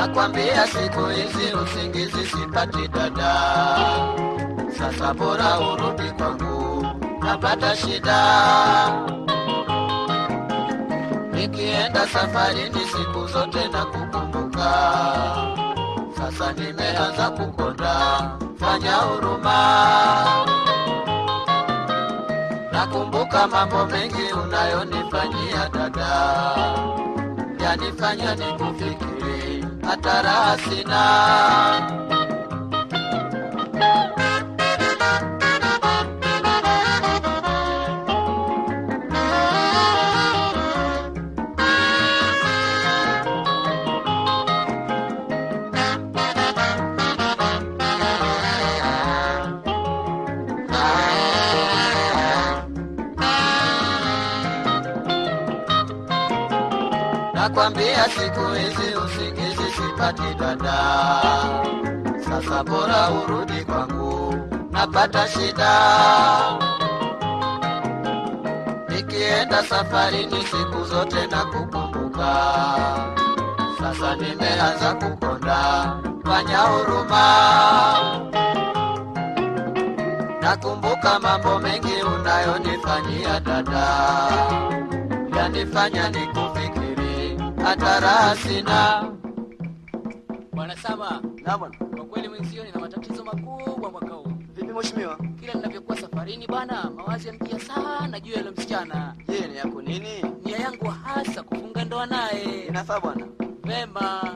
nakwambia siku hizi usingizi sipati dada, sasa bora urudi kwangu, napata shida. Nikienda safarini siku zote na kukumbuka, sasa nimeanza kukonda, fanya huruma. Nakumbuka mambo mengi unayonifanyia dada, yanifanya nikufikiri, hata raha sina. Nakwambia siku hizi usingizi sipati dada, sasa bora urudi kwangu, napata shida. Nikienda safarini siku zote na kukumbuka, sasa nimeanza kukonda, fanya huruma. Nakumbuka mambo mengi unayonifanyia dada, yanifanya nikufikiri, hata raha sina. Bwana Saba. Na bwana. kwa kweli mwenzio nina matatizo makubwa mwaka huu. Vipi mheshimiwa? Kila ninavyokuwa safarini bana, mawazo yanijia sana juu ya yule msichana. Je, ni yako nini? Nia yangu hasa kufunga ndoa naye. Inafaa bwana. Vema.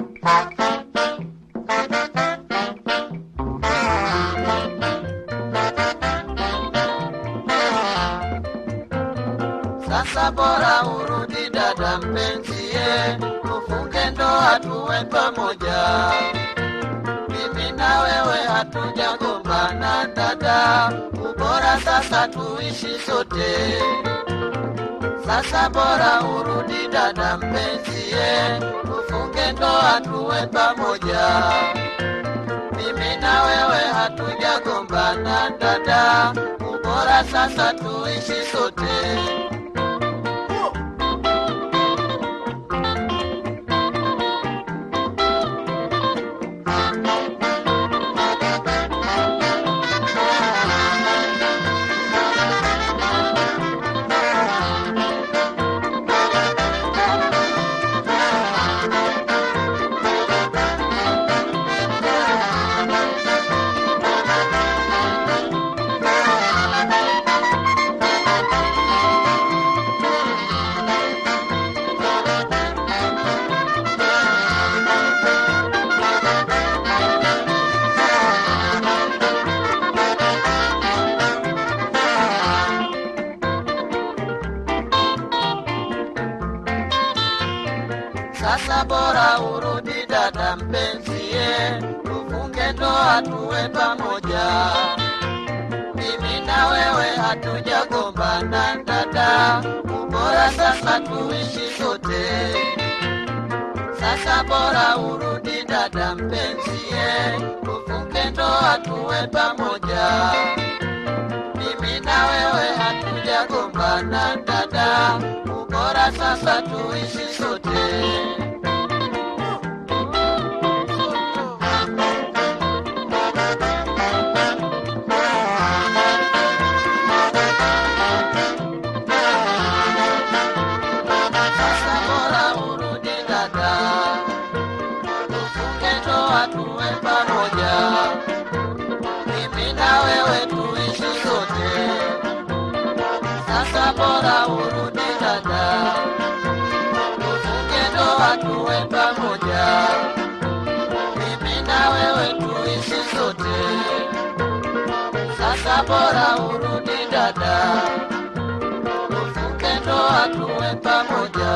Sasa bora urudi dada mpenzie, tufunge ndoa tuwe pamoja. Mimi na wewe hatujagombana dada, ubora sasa tuishi sote. Sasa bora urudi dada mpenzie, tufunge ndoa tuwe pamoja. Mimi na wewe hatujagombana dada, ubora sasa tuishi sote. Sasa bora urudi dada mpenzie, tufunge ndoa tuwe pamoja. Mimi na wewe hatujagombana dada, ubora sasa tuishi sote. Sasa bora urudi dada mpenzie, tufunge ndoa tuwe pamoja. Mimi na wewe hatujagombana dada, ubora sasa tuishi sote. Tuwe pamoja. Mimi na wewe tuishi sote. Sasa bora urudi dada, tufunge ndoa tuwe pamoja.